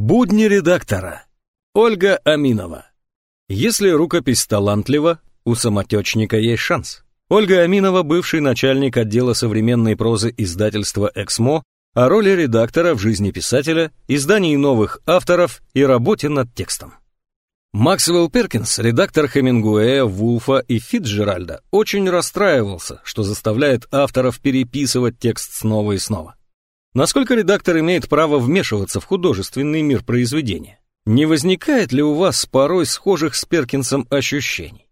Будни редактора. Ольга Аминова. Если рукопись талантлива, у самотечника есть шанс. Ольга Аминова, бывший начальник отдела современной прозы издательства «Эксмо», о роли редактора в жизни писателя, издании новых авторов и работе над текстом. Максвелл Перкинс, редактор Хемингуэя, Вулфа и Фитджеральда, очень расстраивался, что заставляет авторов переписывать текст снова и снова. Насколько редактор имеет право вмешиваться в художественный мир произведения? Не возникает ли у вас порой схожих с Перкинсом ощущений?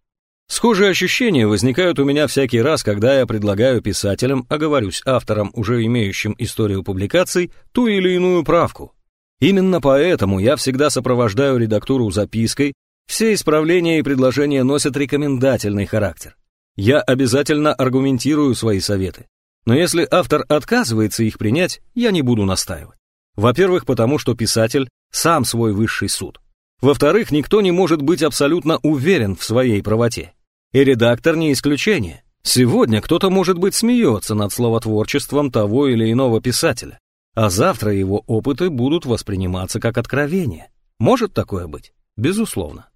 Схожие ощущения возникают у меня всякий раз, когда я предлагаю писателям, оговорюсь авторам, уже имеющим историю публикаций, ту или иную правку. Именно поэтому я всегда сопровождаю редактуру запиской, все исправления и предложения носят рекомендательный характер. Я обязательно аргументирую свои советы. Но если автор отказывается их принять, я не буду настаивать. Во-первых, потому что писатель сам свой высший суд. Во-вторых, никто не может быть абсолютно уверен в своей правоте. И редактор не исключение. Сегодня кто-то, может быть, смеется над словотворчеством того или иного писателя, а завтра его опыты будут восприниматься как откровение. Может такое быть? Безусловно.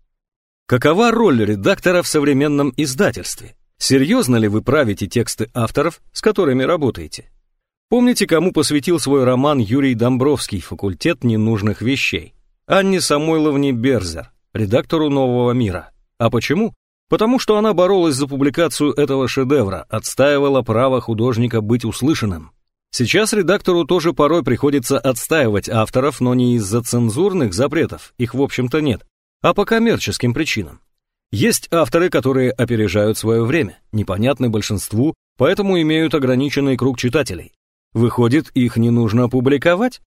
Какова роль редактора в современном издательстве? Серьезно ли вы правите тексты авторов, с которыми работаете? Помните, кому посвятил свой роман Юрий Домбровский «Факультет ненужных вещей»? Анне Самойловне Берзер, редактору «Нового мира». А почему? Потому что она боролась за публикацию этого шедевра, отстаивала право художника быть услышанным. Сейчас редактору тоже порой приходится отстаивать авторов, но не из-за цензурных запретов, их в общем-то нет, а по коммерческим причинам. Есть авторы, которые опережают свое время, непонятны большинству, поэтому имеют ограниченный круг читателей. Выходит, их не нужно публиковать?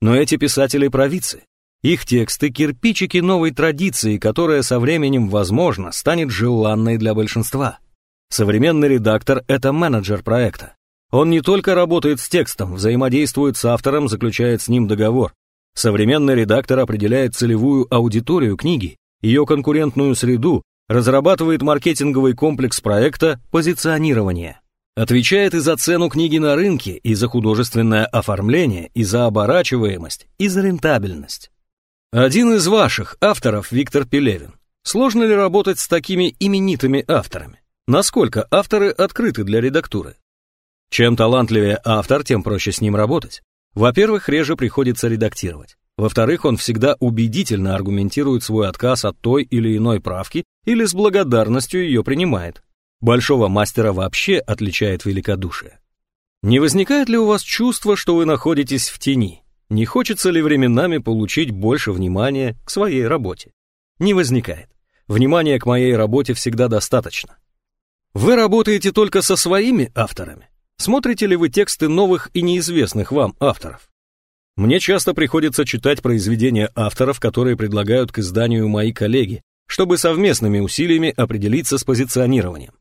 Но эти писатели провидцы. Их тексты – кирпичики новой традиции, которая со временем, возможно, станет желанной для большинства. Современный редактор – это менеджер проекта. Он не только работает с текстом, взаимодействует с автором, заключает с ним договор. Современный редактор определяет целевую аудиторию книги, ее конкурентную среду, разрабатывает маркетинговый комплекс проекта позиционирования. Отвечает и за цену книги на рынке, и за художественное оформление, и за оборачиваемость, и за рентабельность. Один из ваших авторов, Виктор Пелевин. Сложно ли работать с такими именитыми авторами? Насколько авторы открыты для редактуры? Чем талантливее автор, тем проще с ним работать. Во-первых, реже приходится редактировать. Во-вторых, он всегда убедительно аргументирует свой отказ от той или иной правки или с благодарностью ее принимает. Большого мастера вообще отличает великодушие. Не возникает ли у вас чувство, что вы находитесь в тени? Не хочется ли временами получить больше внимания к своей работе? Не возникает. Внимания к моей работе всегда достаточно. Вы работаете только со своими авторами? Смотрите ли вы тексты новых и неизвестных вам авторов? Мне часто приходится читать произведения авторов, которые предлагают к изданию мои коллеги, чтобы совместными усилиями определиться с позиционированием.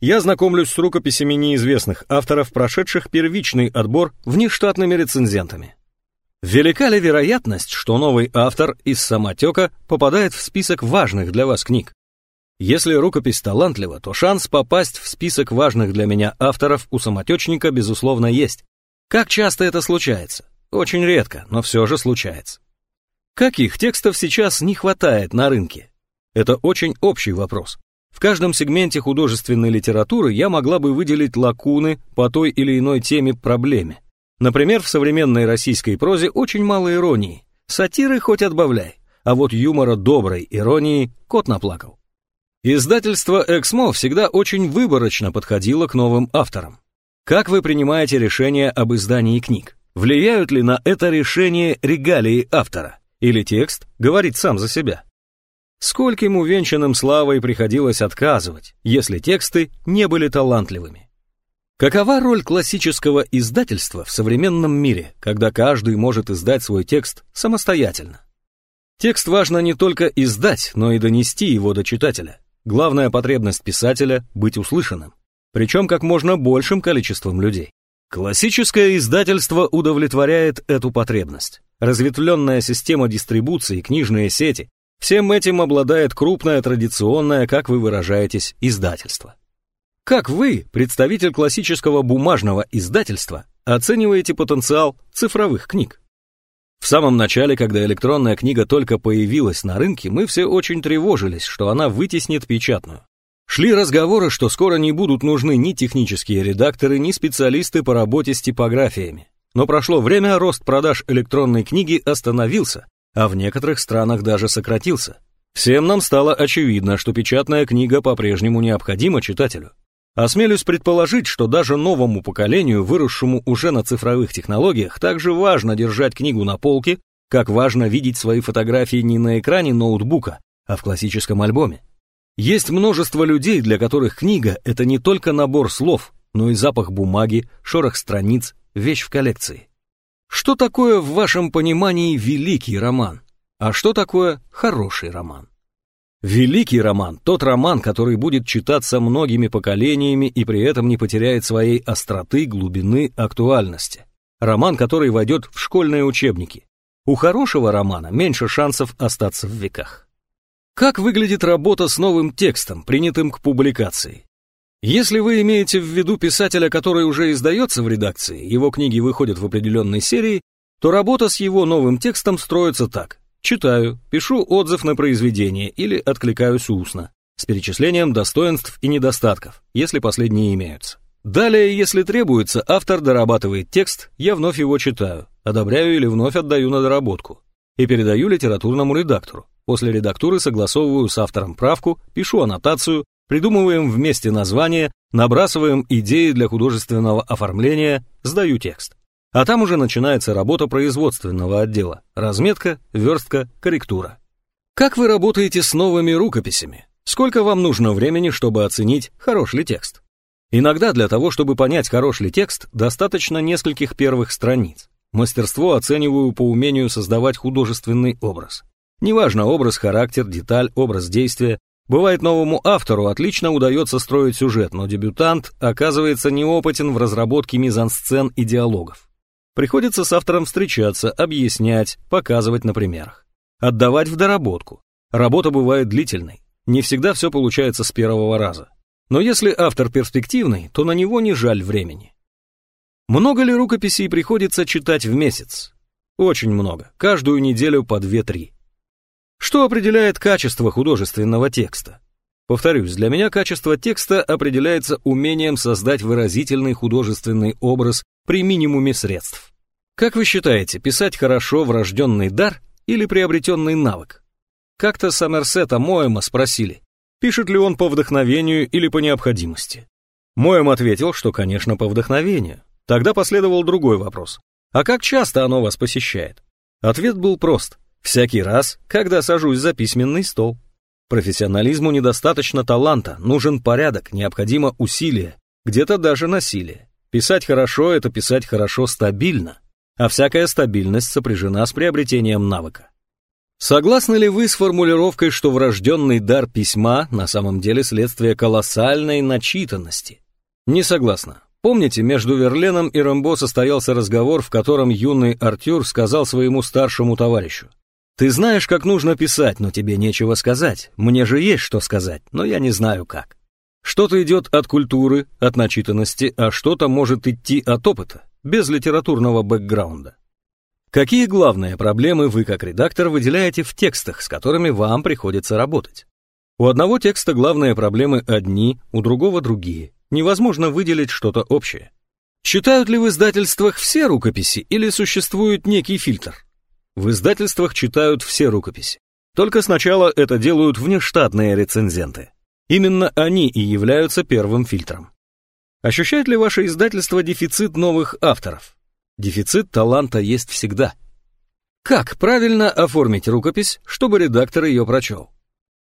Я знакомлюсь с рукописями неизвестных авторов, прошедших первичный отбор внештатными рецензентами. Велика ли вероятность, что новый автор из самотека попадает в список важных для вас книг? Если рукопись талантлива, то шанс попасть в список важных для меня авторов у самотечника, безусловно, есть. Как часто это случается? Очень редко, но все же случается. Каких текстов сейчас не хватает на рынке? Это очень общий вопрос. В каждом сегменте художественной литературы я могла бы выделить лакуны по той или иной теме проблеме. Например, в современной российской прозе очень мало иронии. Сатиры хоть отбавляй, а вот юмора доброй иронии кот наплакал. Издательство «Эксмо» всегда очень выборочно подходило к новым авторам. Как вы принимаете решение об издании книг? Влияют ли на это решение регалии автора? Или текст говорит сам за себя? Скольким увенчанным славой приходилось отказывать, если тексты не были талантливыми? Какова роль классического издательства в современном мире, когда каждый может издать свой текст самостоятельно? Текст важно не только издать, но и донести его до читателя. Главная потребность писателя — быть услышанным, причем как можно большим количеством людей. Классическое издательство удовлетворяет эту потребность. Разветвленная система дистрибуции, книжные сети – всем этим обладает крупное традиционное, как вы выражаетесь, издательство. Как вы, представитель классического бумажного издательства, оцениваете потенциал цифровых книг? В самом начале, когда электронная книга только появилась на рынке, мы все очень тревожились, что она вытеснит печатную. Шли разговоры, что скоро не будут нужны ни технические редакторы, ни специалисты по работе с типографиями. Но прошло время, рост продаж электронной книги остановился, а в некоторых странах даже сократился. Всем нам стало очевидно, что печатная книга по-прежнему необходима читателю. Осмелюсь предположить, что даже новому поколению, выросшему уже на цифровых технологиях, также важно держать книгу на полке, как важно видеть свои фотографии не на экране ноутбука, а в классическом альбоме. Есть множество людей, для которых книга — это не только набор слов, но и запах бумаги, шорох страниц, вещь в коллекции. Что такое в вашем понимании великий роман? А что такое хороший роман? Великий роман – тот роман, который будет читаться многими поколениями и при этом не потеряет своей остроты, глубины, актуальности. Роман, который войдет в школьные учебники. У хорошего романа меньше шансов остаться в веках. Как выглядит работа с новым текстом, принятым к публикации? Если вы имеете в виду писателя, который уже издается в редакции, его книги выходят в определенной серии, то работа с его новым текстом строится так. Читаю, пишу отзыв на произведение или откликаюсь устно, с перечислением достоинств и недостатков, если последние имеются. Далее, если требуется, автор дорабатывает текст, я вновь его читаю, одобряю или вновь отдаю на доработку и передаю литературному редактору. После редактуры согласовываю с автором правку, пишу аннотацию, придумываем вместе название, набрасываем идеи для художественного оформления, сдаю текст. А там уже начинается работа производственного отдела. Разметка, верстка, корректура. Как вы работаете с новыми рукописями? Сколько вам нужно времени, чтобы оценить, хорош ли текст? Иногда для того, чтобы понять, хорош ли текст, достаточно нескольких первых страниц. Мастерство оцениваю по умению создавать художественный образ. Неважно образ, характер, деталь, образ действия. Бывает новому автору отлично удается строить сюжет, но дебютант оказывается неопытен в разработке мизансцен и диалогов. Приходится с автором встречаться, объяснять, показывать на примерах. Отдавать в доработку. Работа бывает длительной. Не всегда все получается с первого раза. Но если автор перспективный, то на него не жаль времени. Много ли рукописей приходится читать в месяц? Очень много, каждую неделю по 2-3. Что определяет качество художественного текста? Повторюсь, для меня качество текста определяется умением создать выразительный художественный образ при минимуме средств. Как вы считаете, писать хорошо врожденный дар или приобретенный навык? Как-то Сомерсета Моэма спросили, пишет ли он по вдохновению или по необходимости. Моэм ответил, что, конечно, по вдохновению. Тогда последовал другой вопрос. А как часто оно вас посещает? Ответ был прост. Всякий раз, когда сажусь за письменный стол. Профессионализму недостаточно таланта, нужен порядок, необходимо усилие, где-то даже насилие. Писать хорошо — это писать хорошо стабильно, а всякая стабильность сопряжена с приобретением навыка. Согласны ли вы с формулировкой, что врожденный дар письма на самом деле следствие колоссальной начитанности? Не согласна. Помните, между Верленом и Рамбо состоялся разговор, в котором юный Артюр сказал своему старшему товарищу, «Ты знаешь, как нужно писать, но тебе нечего сказать. Мне же есть что сказать, но я не знаю как». Что-то идет от культуры, от начитанности, а что-то может идти от опыта, без литературного бэкграунда. Какие главные проблемы вы как редактор выделяете в текстах, с которыми вам приходится работать? У одного текста главные проблемы одни, у другого другие. Невозможно выделить что-то общее. Читают ли в издательствах все рукописи или существует некий фильтр? В издательствах читают все рукописи. Только сначала это делают внештатные рецензенты. Именно они и являются первым фильтром. Ощущает ли ваше издательство дефицит новых авторов? Дефицит таланта есть всегда. Как правильно оформить рукопись, чтобы редактор ее прочел?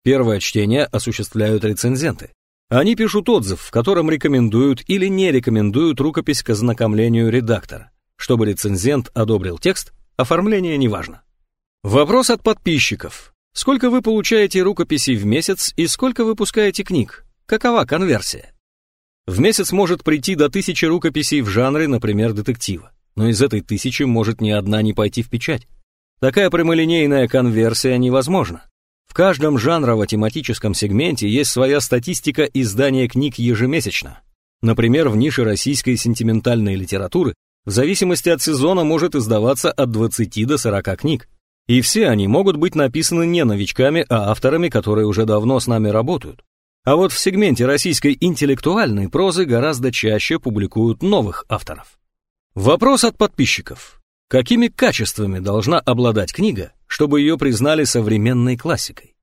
Первое чтение осуществляют рецензенты. Они пишут отзыв, в котором рекомендуют или не рекомендуют рукопись к ознакомлению редактора. Чтобы рецензент одобрил текст, оформление не важно. Вопрос от подписчиков. Сколько вы получаете рукописей в месяц и сколько выпускаете книг? Какова конверсия? В месяц может прийти до тысячи рукописей в жанре, например, детектива. Но из этой тысячи может ни одна не пойти в печать. Такая прямолинейная конверсия невозможна. В каждом жанрово-тематическом сегменте есть своя статистика издания книг ежемесячно. Например, в нише российской сентиментальной литературы в зависимости от сезона может издаваться от 20 до 40 книг. И все они могут быть написаны не новичками, а авторами, которые уже давно с нами работают. А вот в сегменте российской интеллектуальной прозы гораздо чаще публикуют новых авторов. Вопрос от подписчиков. Какими качествами должна обладать книга, чтобы ее признали современной классикой?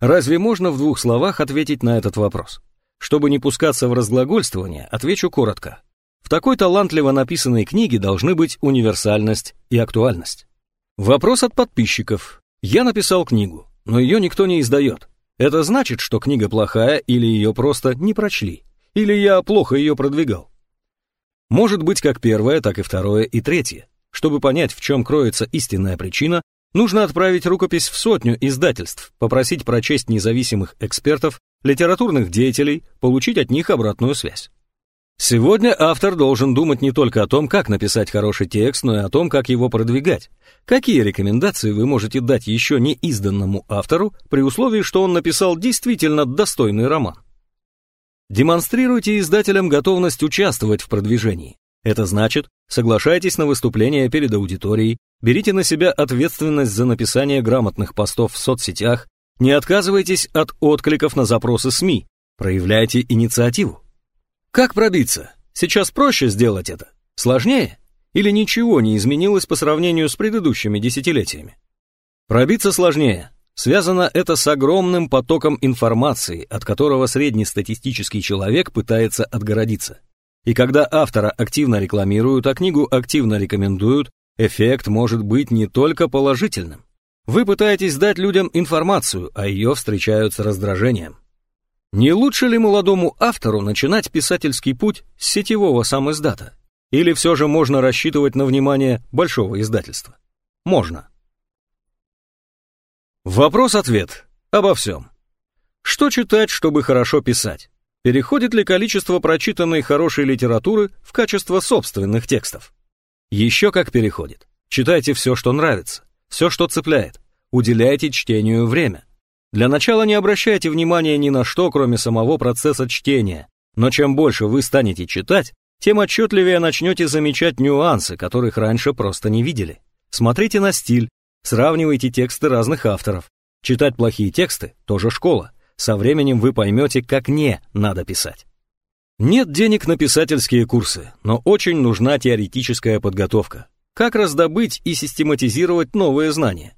Разве можно в двух словах ответить на этот вопрос? Чтобы не пускаться в разглагольствование, отвечу коротко. Такой талантливо написанной книге должны быть универсальность и актуальность. Вопрос от подписчиков. Я написал книгу, но ее никто не издает. Это значит, что книга плохая или ее просто не прочли, или я плохо ее продвигал. Может быть как первое, так и второе и третье. Чтобы понять, в чем кроется истинная причина, нужно отправить рукопись в сотню издательств, попросить прочесть независимых экспертов, литературных деятелей, получить от них обратную связь. Сегодня автор должен думать не только о том, как написать хороший текст, но и о том, как его продвигать. Какие рекомендации вы можете дать еще не изданному автору при условии, что он написал действительно достойный роман? Демонстрируйте издателям готовность участвовать в продвижении. Это значит, соглашайтесь на выступления перед аудиторией, берите на себя ответственность за написание грамотных постов в соцсетях, не отказывайтесь от откликов на запросы СМИ, проявляйте инициативу. Как пробиться? Сейчас проще сделать это? Сложнее? Или ничего не изменилось по сравнению с предыдущими десятилетиями? Пробиться сложнее. Связано это с огромным потоком информации, от которого среднестатистический человек пытается отгородиться. И когда автора активно рекламируют, а книгу активно рекомендуют, эффект может быть не только положительным. Вы пытаетесь дать людям информацию, а ее встречают с раздражением. Не лучше ли молодому автору начинать писательский путь с сетевого самиздата? Или все же можно рассчитывать на внимание большого издательства? Можно. Вопрос-ответ. Обо всем. Что читать, чтобы хорошо писать? Переходит ли количество прочитанной хорошей литературы в качество собственных текстов? Еще как переходит. Читайте все, что нравится, все, что цепляет. Уделяйте чтению время. Для начала не обращайте внимания ни на что, кроме самого процесса чтения, но чем больше вы станете читать, тем отчетливее начнете замечать нюансы, которых раньше просто не видели. Смотрите на стиль, сравнивайте тексты разных авторов. Читать плохие тексты – тоже школа. Со временем вы поймете, как не надо писать. Нет денег на писательские курсы, но очень нужна теоретическая подготовка. Как раздобыть и систематизировать новые знания?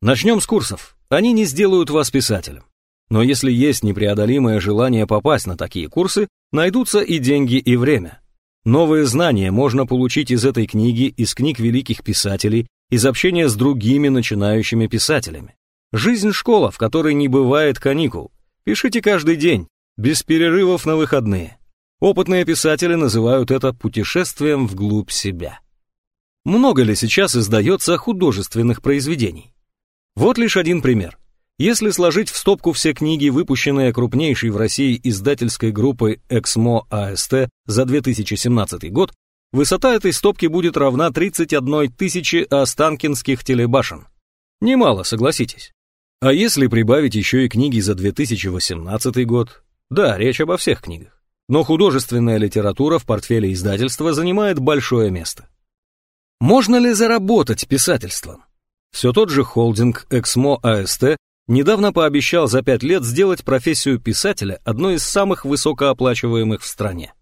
Начнем с курсов. Они не сделают вас писателем. Но если есть непреодолимое желание попасть на такие курсы, найдутся и деньги, и время. Новые знания можно получить из этой книги, из книг великих писателей, из общения с другими начинающими писателями. Жизнь школа, в которой не бывает каникул. Пишите каждый день, без перерывов на выходные. Опытные писатели называют это путешествием вглубь себя. Много ли сейчас издается художественных произведений? Вот лишь один пример. Если сложить в стопку все книги, выпущенные крупнейшей в России издательской группой «Эксмо АСТ» за 2017 год, высота этой стопки будет равна 31 тысячи останкинских телебашен. Немало, согласитесь. А если прибавить еще и книги за 2018 год? Да, речь обо всех книгах. Но художественная литература в портфеле издательства занимает большое место. Можно ли заработать писательством? Все тот же холдинг Эксмо АСТ недавно пообещал за пять лет сделать профессию писателя одной из самых высокооплачиваемых в стране.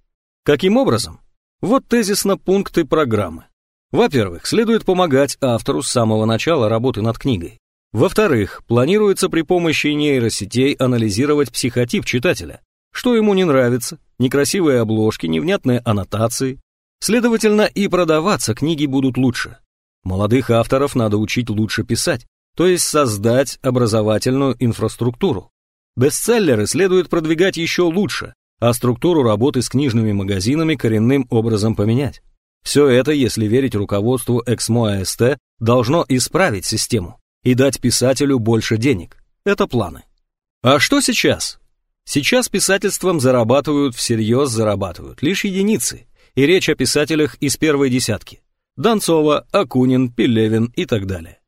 Каким образом? Вот тезисно пункты программы. Во-первых, следует помогать автору с самого начала работы над книгой. Во-вторых, планируется при помощи нейросетей анализировать психотип читателя, что ему не нравится, некрасивые обложки, невнятные аннотации. Следовательно, и продаваться книги будут лучше. Молодых авторов надо учить лучше писать, то есть создать образовательную инфраструктуру. Бестселлеры следует продвигать еще лучше, а структуру работы с книжными магазинами коренным образом поменять. Все это, если верить руководству Эксмо АСТ, должно исправить систему и дать писателю больше денег. Это планы. А что сейчас? Сейчас писательством зарабатывают, всерьез зарабатывают, лишь единицы, и речь о писателях из первой десятки. Донцова, Акунин, Пелевин и так далее.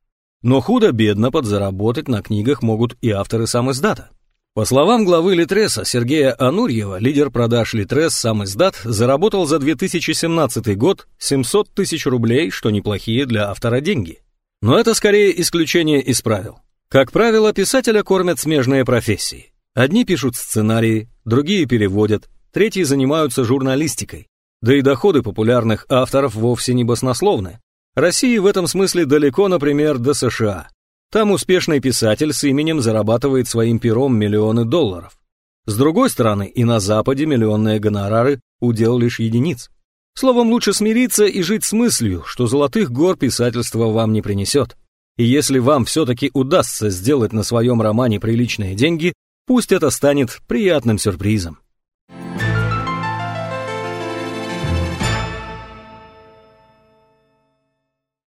Но худо-бедно подзаработать на книгах могут и авторы сам издата. По словам главы Литреса Сергея Анурьева, лидер продаж Литрес сам издат заработал за 2017 год 700 тысяч рублей, что неплохие для автора деньги. Но это скорее исключение из правил. Как правило, писателя кормят смежные профессии. Одни пишут сценарии, другие переводят, третьи занимаются журналистикой. Да и доходы популярных авторов вовсе не баснословны. России в этом смысле далеко, например, до США. Там успешный писатель с именем зарабатывает своим пером миллионы долларов. С другой стороны, и на Западе миллионные гонорары удел лишь единиц. Словом, лучше смириться и жить с мыслью, что золотых гор писательство вам не принесет. И если вам все-таки удастся сделать на своем романе приличные деньги, пусть это станет приятным сюрпризом.